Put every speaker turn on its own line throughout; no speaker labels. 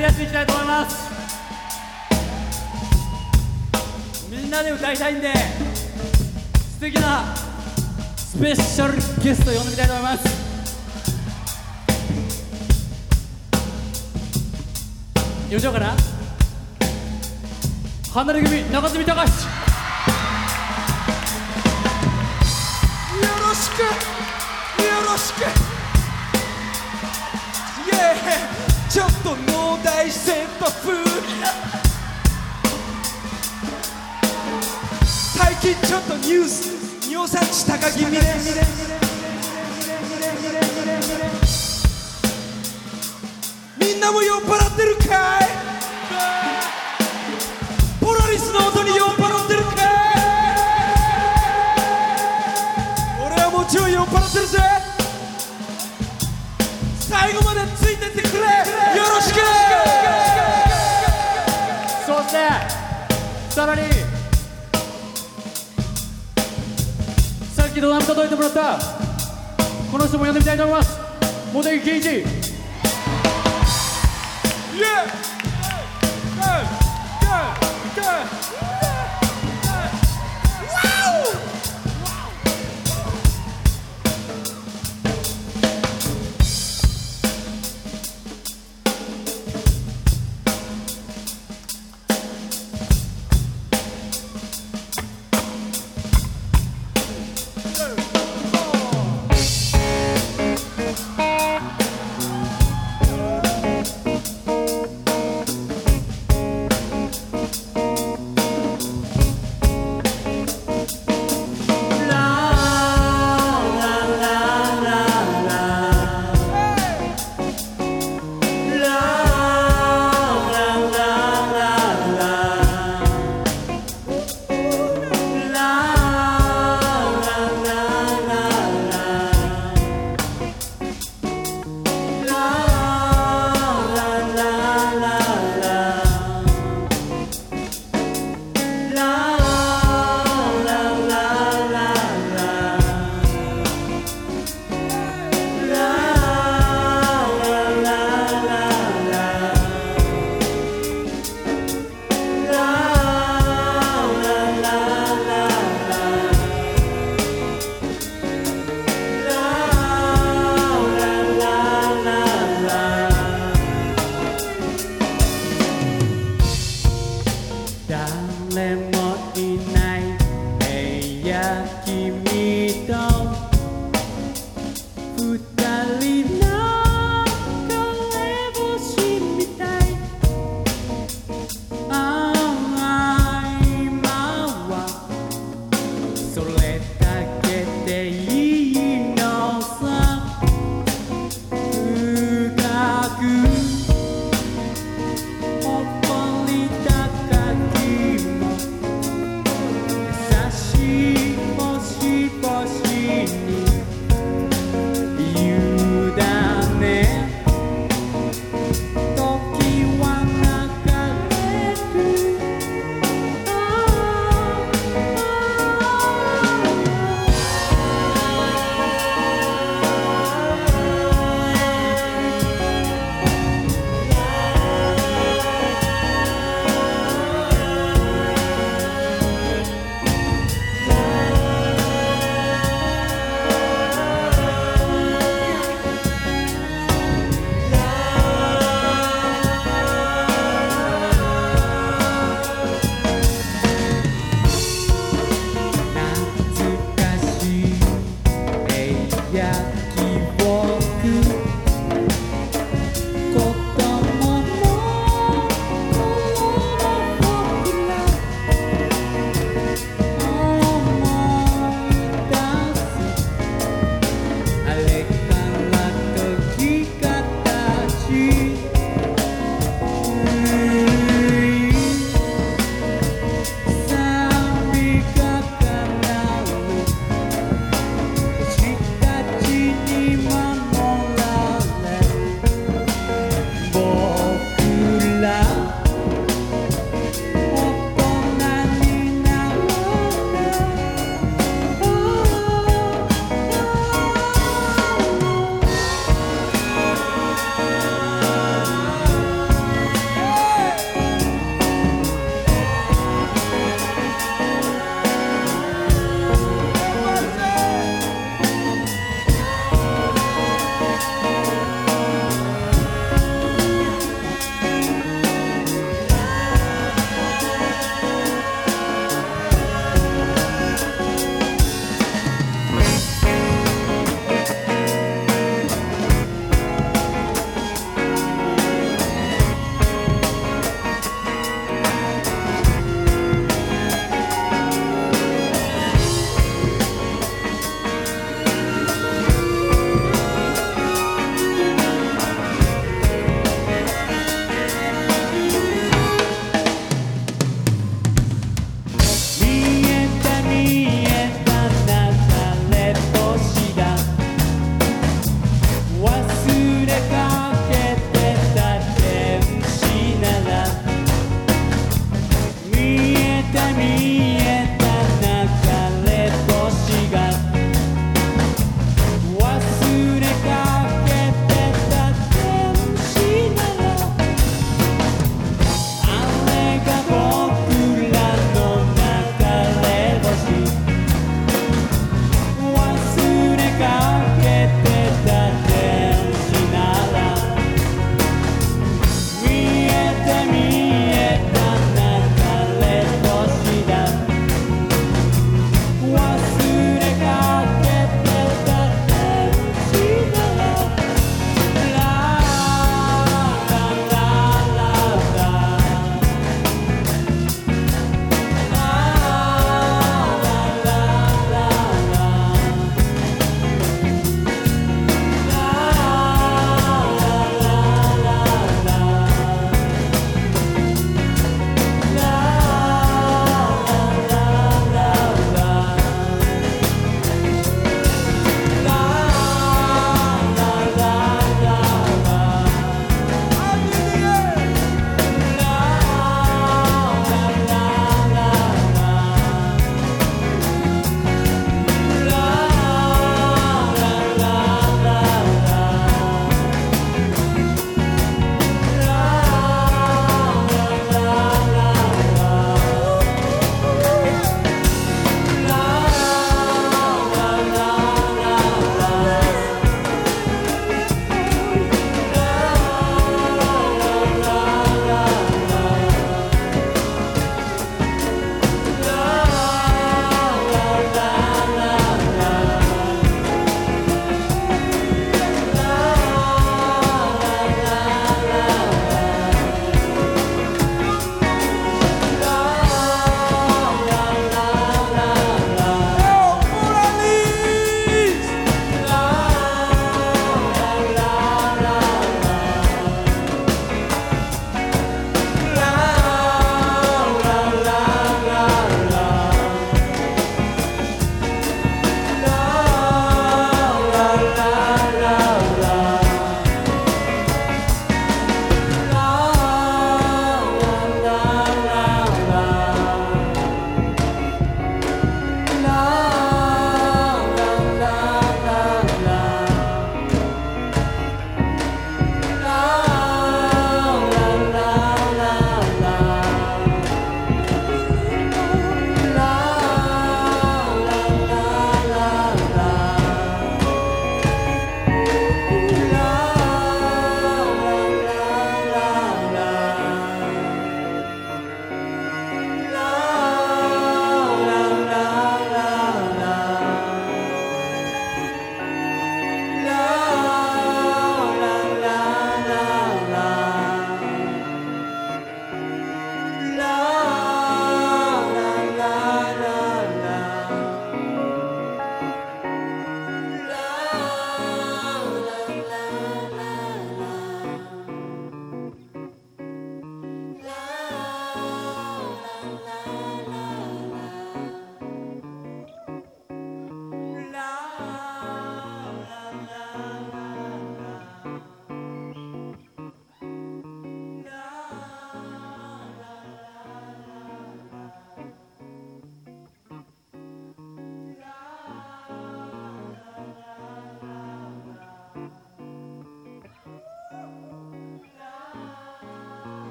みんなで歌えるやついきたいと思います。みんなで歌いたいんで素敵なスペシャルゲスト呼んでみたいと思います。よしようかな。離れ組中積隆
よろしくよろしく。イエーちょっと最近ちょっとニュース尿酸値高気味ですみんなも酔っ払ってるかい？ポラリスの音に酔っ払ってるかい？俺はもちろん酔っ払ってるぜ最後までついてってくれ。よろしく。
そしてさらに。きドラム叩いてもらった。この人も呼んでみたいと思います。茂木健一
Yeah!
誰も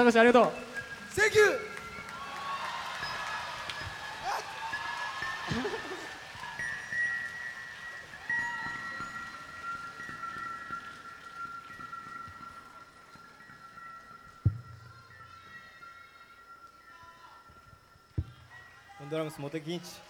高橋ありがとう。
センキュードラムス茂木銀一